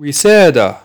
we said uh,